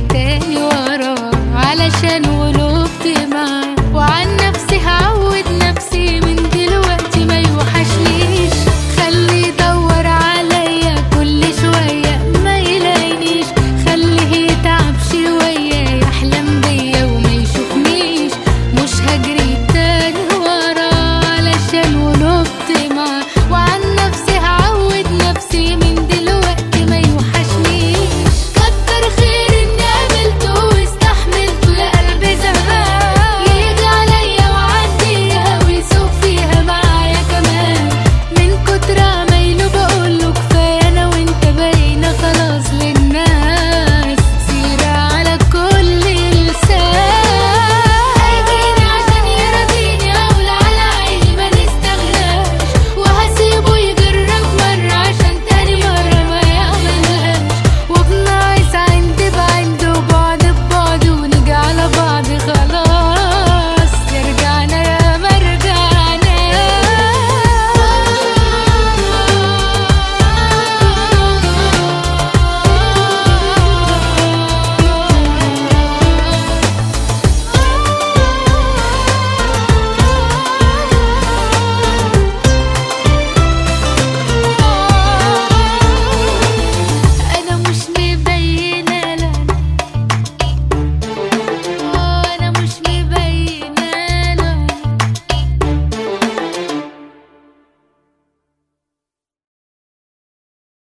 تاني وراه علشان وراك